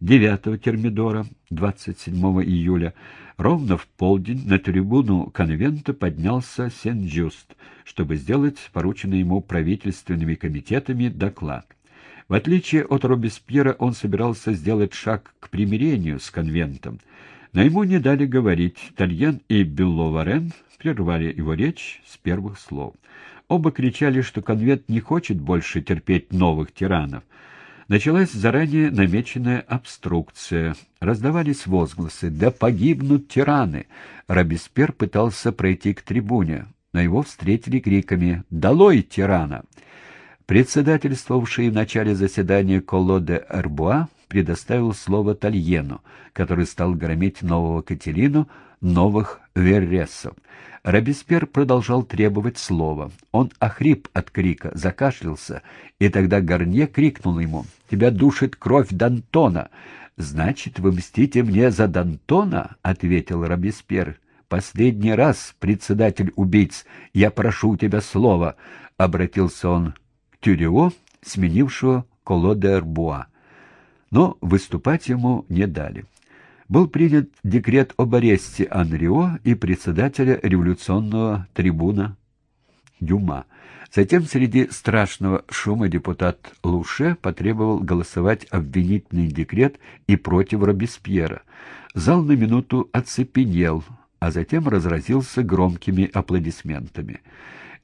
9 термидора 27 июля ровно в полдень на трибуну конвента поднялся Сен-Джуст, чтобы сделать порученный ему правительственными комитетами доклад. В отличие от Робеспьера, он собирался сделать шаг к примирению с конвентом, но ему не дали говорить. Тальен и Билло-Варен прервали его речь с первых слов. Оба кричали, что конвент не хочет больше терпеть новых тиранов. Началась заранее намеченная обструкция. Раздавались возгласы «Да погибнут тираны!» Робеспьер пытался пройти к трибуне, но его встретили криками «Долой тирана!» Председательствовавший в начале заседания Коло де Эрбуа предоставил слово Тальену, который стал громить нового Катерину, новых Верресов. Робеспьер продолжал требовать слова. Он охрип от крика, закашлялся, и тогда Гарнье крикнул ему «Тебя душит кровь Д'Антона!» «Значит, вы мстите мне за Д'Антона?» — ответил Робеспьер. «Последний раз, председатель убийц, я прошу у тебя слова», — обратился он Тюрио, сменившего Коло де Арбуа. Но выступать ему не дали. Был принят декрет об аресте Анрио и председателя революционного трибуна Дюма. Затем среди страшного шума депутат Луше потребовал голосовать обвинительный декрет и против Робеспьера. Зал на минуту оцепенел, а затем разразился громкими аплодисментами.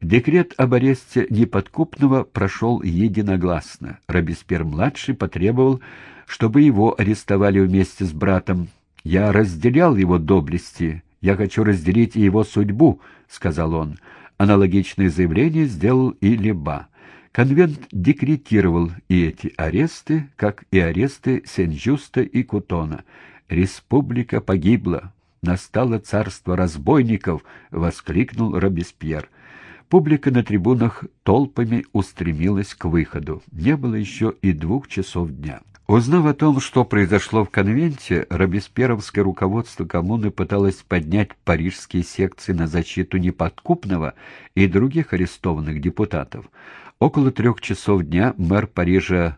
Декрет об аресте неподкупного прошел единогласно. Робеспьер-младший потребовал, чтобы его арестовали вместе с братом. «Я разделял его доблести. Я хочу разделить и его судьбу», — сказал он. Аналогичное заявление сделал и Леба. Конвент декретировал и эти аресты, как и аресты Сен-Жюста и Кутона. «Республика погибла. Настало царство разбойников!» — воскликнул Робеспьер. Публика на трибунах толпами устремилась к выходу. Не было еще и двух часов дня. Узнав о том, что произошло в конвенте, робеспьеровское руководство коммуны пыталось поднять парижские секции на защиту неподкупного и других арестованных депутатов. Около трех часов дня мэр Парижа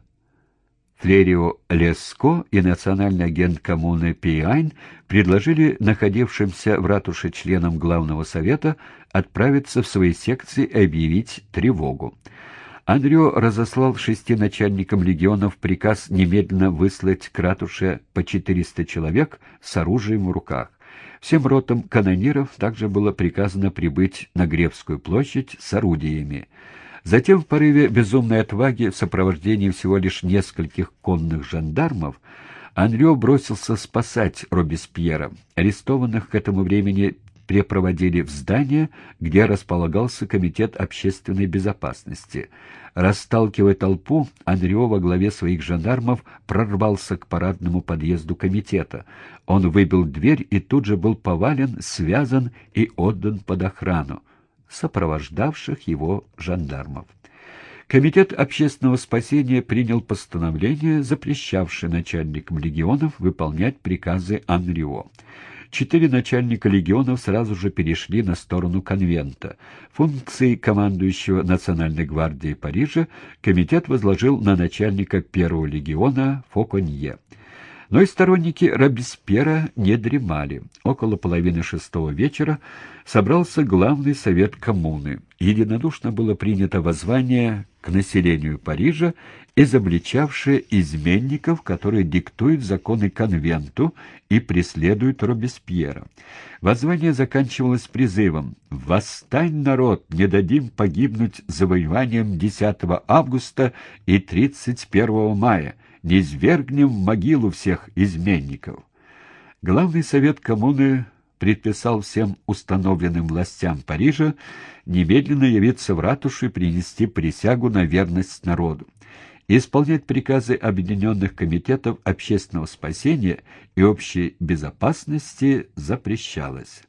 Флерио Леско и национальный агент коммуны Пиайн предложили находившимся в ратуше членам Главного совета отправиться в свои секции и объявить тревогу. Андрё разослал шести начальникам легионов приказ немедленно выслать к ратуше по 400 человек с оружием в руках. Всем ротам канониров также было приказано прибыть на Гребскую площадь с орудиями. Затем в порыве безумной отваги в сопровождении всего лишь нескольких конных жандармов Анрё бросился спасать Робеспьера. Арестованных к этому времени препроводили в здание, где располагался Комитет общественной безопасности. Расталкивая толпу, Андрё во главе своих жандармов прорвался к парадному подъезду комитета. Он выбил дверь и тут же был повален, связан и отдан под охрану сопровождавших его жандармов. Комитет общественного спасения принял постановление, запрещавшее начальникам легионов выполнять приказы Анрио. Четыре начальника легионов сразу же перешли на сторону конвента. Функции командующего Национальной гвардией Парижа комитет возложил на начальника первого легиона Фоконье. Но и сторонники Робеспьера не дремали. Около половины шестого вечера собрался главный совет коммуны. Единодушно было принято воззвание к населению Парижа, изобличавшее изменников, которые диктуют законы конвенту и преследуют Робеспьера. Воззвание заканчивалось призывом «Восстань, народ! Не дадим погибнуть завоеванием 10 августа и 31 мая!» Не свергнем в могилу всех изменников. Главный совет коммуны предписал всем установленным властям Парижа немедленно явиться в ратушу и принести присягу на верность народу. Исполнять приказы объединенных комитетов общественного спасения и общей безопасности запрещалось.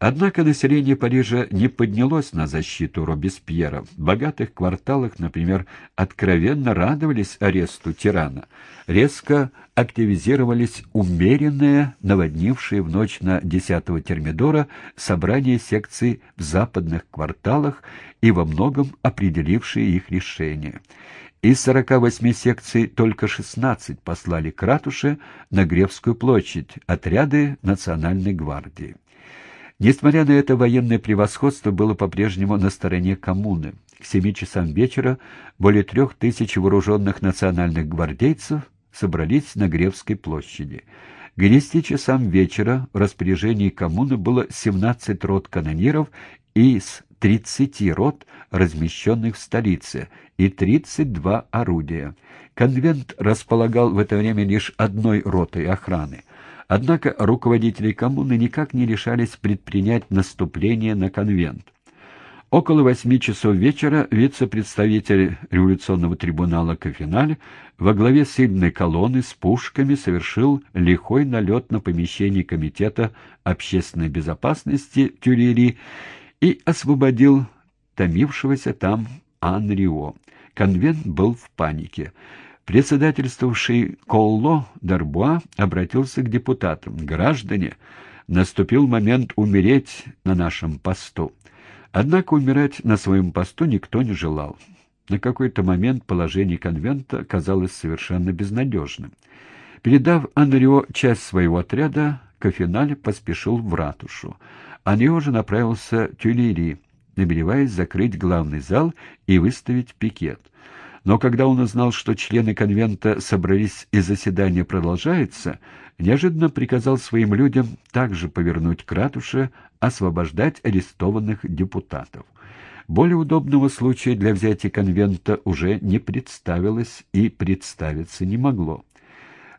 Однако население Парижа не поднялось на защиту Робеспьера. В богатых кварталах, например, откровенно радовались аресту тирана. Резко активизировались умеренные, наводнившие в ночь на 10 термидора собрания секций в западных кварталах и во многом определившие их решение. Из 48 секций только 16 послали к ратуше на Гревскую площадь, отряды Национальной гвардии. Несмотря на это, военное превосходство было по-прежнему на стороне коммуны. К семи часам вечера более трех тысяч вооруженных национальных гвардейцев собрались на Гревской площади. К десяти часам вечера в распоряжении коммуны было 17 рот канониров из 30 рот, размещенных в столице, и 32 орудия. Конвент располагал в это время лишь одной ротой охраны. Однако руководители коммуны никак не решались предпринять наступление на конвент. Около восьми часов вечера вице-представитель революционного трибунала Кофиналь во главе сильной колонны с пушками совершил лихой налет на помещение Комитета общественной безопасности Тюрери и освободил томившегося там Анрио. Конвент был в панике. Председательствовавший Колло Дарбуа обратился к депутатам. «Граждане, наступил момент умереть на нашем посту». Однако умирать на своем посту никто не желал. На какой-то момент положение конвента казалось совершенно безнадежным. Передав Анрио часть своего отряда, Кофиналь поспешил в ратушу. Анрио же направился в Тюлери, намереваясь закрыть главный зал и выставить пикет. Но когда он узнал, что члены конвента собрались и заседание продолжается, неожиданно приказал своим людям также повернуть к ратуше, освобождать арестованных депутатов. Более удобного случая для взятия конвента уже не представилось и представиться не могло.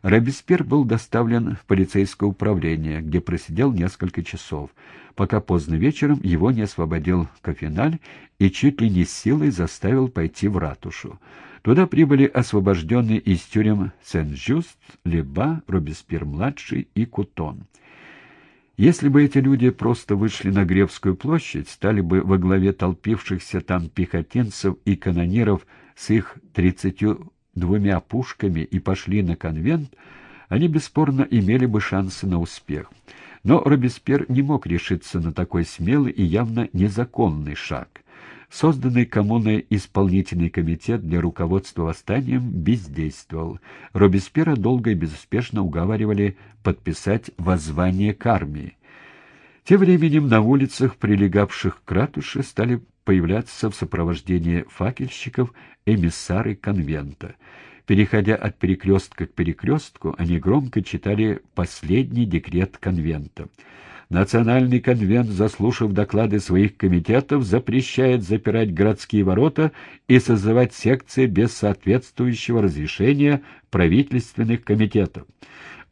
Робеспьер был доставлен в полицейское управление, где просидел несколько часов, пока поздно вечером его не освободил Кофиналь и чуть ли не силой заставил пойти в ратушу. Туда прибыли освобожденные из тюрем Сен-Жюст, Леба, Робеспьер-младший и Кутон. Если бы эти люди просто вышли на Гревскую площадь, стали бы во главе толпившихся там пехотинцев и канониров с их тридцатью двумя пушками и пошли на конвент, они бесспорно имели бы шансы на успех. Но Робеспьер не мог решиться на такой смелый и явно незаконный шаг. Созданный коммуной исполнительный комитет для руководства восстанием бездействовал. Робеспьера долго и безуспешно уговаривали подписать воззвание к армии. Тем временем на улицах, прилегавших к ратуше, стали появляться в сопровождении факельщиков эмиссары конвента. Переходя от перекрестка к перекрестку, они громко читали последний декрет конвента. Национальный конвент, заслушав доклады своих комитетов, запрещает запирать городские ворота и созывать секции без соответствующего разрешения правительственных комитетов.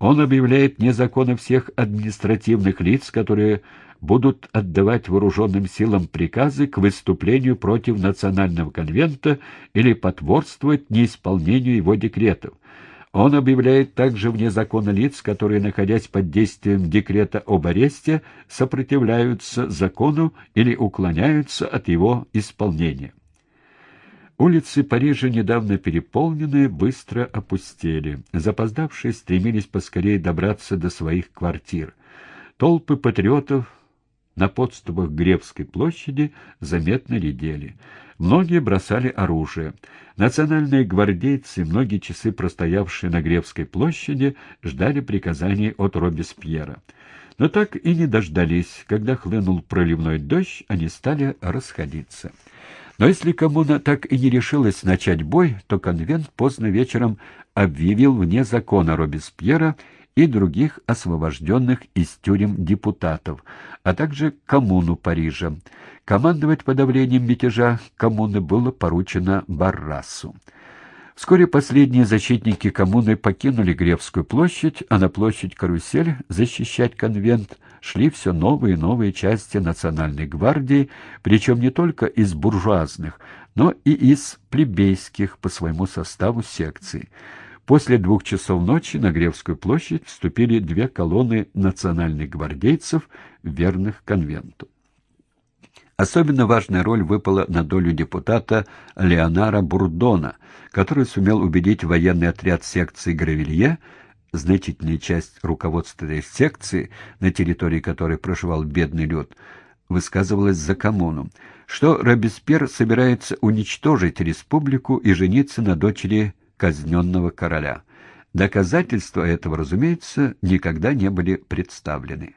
Он объявляет незаконно всех административных лиц, которые будут отдавать вооруженным силам приказы к выступлению против Национального конвента или потворствовать неисполнению его декретов. Он объявляет также вне закона лиц, которые, находясь под действием декрета об аресте, сопротивляются закону или уклоняются от его исполнения. Улицы Парижа, недавно переполненные, быстро опустели. Запоздавшие стремились поскорее добраться до своих квартир. Толпы патриотов на подступах Гребской площади заметно редели. Многие бросали оружие. Национальные гвардейцы, многие часы простоявшие на Гревской площади, ждали приказаний от Робеспьера. Но так и не дождались. Когда хлынул проливной дождь, они стали расходиться. Но если коммуна так и не решилась начать бой, то конвент поздно вечером объявил вне закона Робеспьера и других освобожденных из тюрем депутатов, а также коммуну Парижа. Командовать подавлением мятежа коммуны было поручено Баррасу. Вскоре последние защитники коммуны покинули Гревскую площадь, а на площадь Карусель защищать конвент шли все новые и новые части Национальной гвардии, причем не только из буржуазных, но и из плебейских по своему составу секций. После двух часов ночи на Гревскую площадь вступили две колонны национальных гвардейцев, верных конвенту. Особенно важная роль выпала на долю депутата Леонара Бурдона, который сумел убедить военный отряд секции Гравилье, значительная часть руководства этой секции, на территории которой проживал бедный люд, высказывалась за коммуну, что Робеспьер собирается уничтожить республику и жениться на дочери казненного короля. Доказательства этого, разумеется, никогда не были представлены.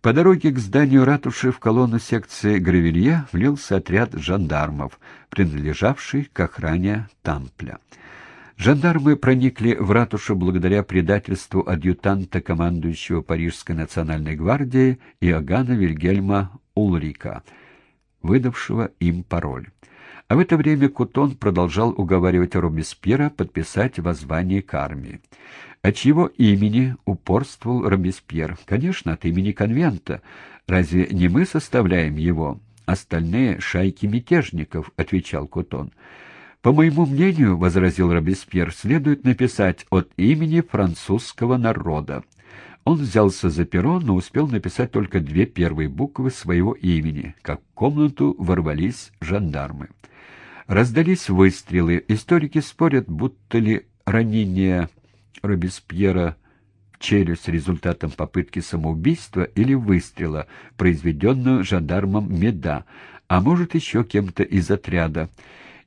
По дороге к зданию ратуши в колонну секции Гравелье влился отряд жандармов, принадлежавший к охране Тампля. Жандармы проникли в ратушу благодаря предательству адъютанта командующего Парижской национальной гвардией Иоганна Вильгельма Улрика, выдавшего им пароль. А в это время Кутон продолжал уговаривать Робеспьера подписать воззвание к армии. От чьего имени упорствовал Робеспьер? Конечно, от имени конвента. Разве не мы составляем его? Остальные — шайки мятежников, — отвечал Кутон. По моему мнению, — возразил Робеспьер, — следует написать от имени французского народа. Он взялся за перо, но успел написать только две первые буквы своего имени, как в комнату ворвались жандармы. Раздались выстрелы. Историки спорят, будто ли ранение Робеспьера в челюсть результатом попытки самоубийства или выстрела, произведенного жандармом Меда, а может еще кем-то из отряда.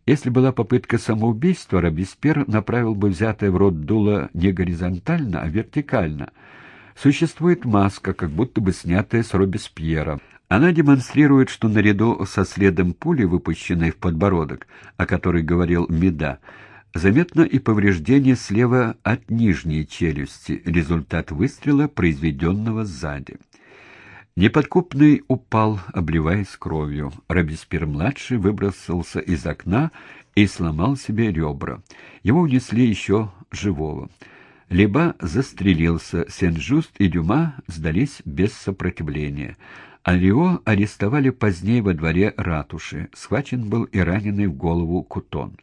Если была попытка самоубийства, Робеспьер направил бы взятое в рот дуло не горизонтально, а вертикально. Существует маска, как будто бы снятая с Робеспьера. Она демонстрирует, что наряду со следом пули, выпущенной в подбородок, о которой говорил Меда, заметно и повреждение слева от нижней челюсти, результат выстрела, произведенного сзади. Неподкупный упал, обливаясь кровью. Робеспьер-младший выбросился из окна и сломал себе ребра. Его унесли еще живого. Леба застрелился, Сен-Жуст и Дюма сдались без сопротивления. Алио арестовали позднее во дворе ратуши. Схвачен был и раненый в голову Кутон.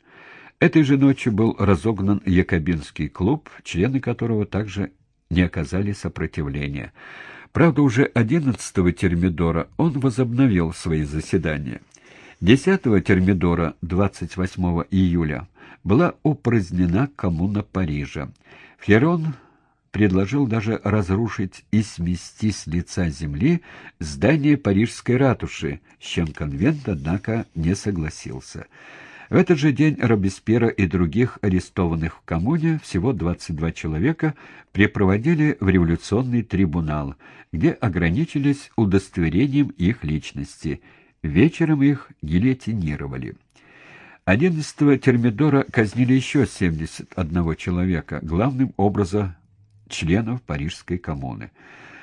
Этой же ночью был разогнан якобинский клуб, члены которого также не оказали сопротивления. Правда, уже 11-го термидора он возобновил свои заседания. 10-го термидора, 28 июля, была упразднена коммуна Парижа. Ферон предложил даже разрушить и смести с лица земли здание Парижской ратуши, с чем конвент, однако, не согласился. В этот же день Робеспьера и других арестованных в коммуне, всего 22 человека, припроводили в революционный трибунал, где ограничились удостоверением их личности. Вечером их гильотинировали. 11 термидора казнили еще 71 человека, главным образом членов Парижской коммуны.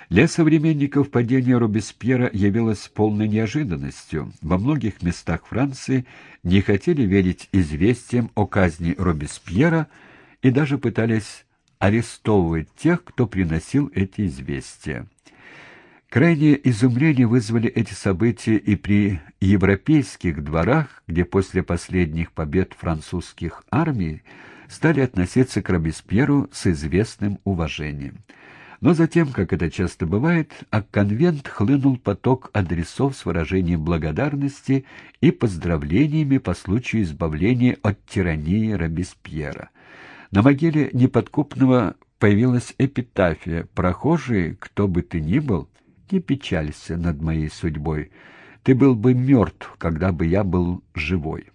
Для современников падение Робеспьера явилось полной неожиданностью. Во многих местах Франции не хотели верить известиям о казни Робеспьера и даже пытались арестовывать тех, кто приносил эти известия. Крайнее изумление вызвали эти события и при европейских дворах, где после последних побед французских армий стали относиться к Робеспьеру с известным уважением. Но затем, как это часто бывает, а конвент хлынул поток адресов с выражением благодарности и поздравлениями по случаю избавления от тирании Робеспьера. На могиле неподкупного появилась эпитафия «Прохожие, кто бы ты ни был, не печалься над моей судьбой. Ты был бы мертв, когда бы я был живой».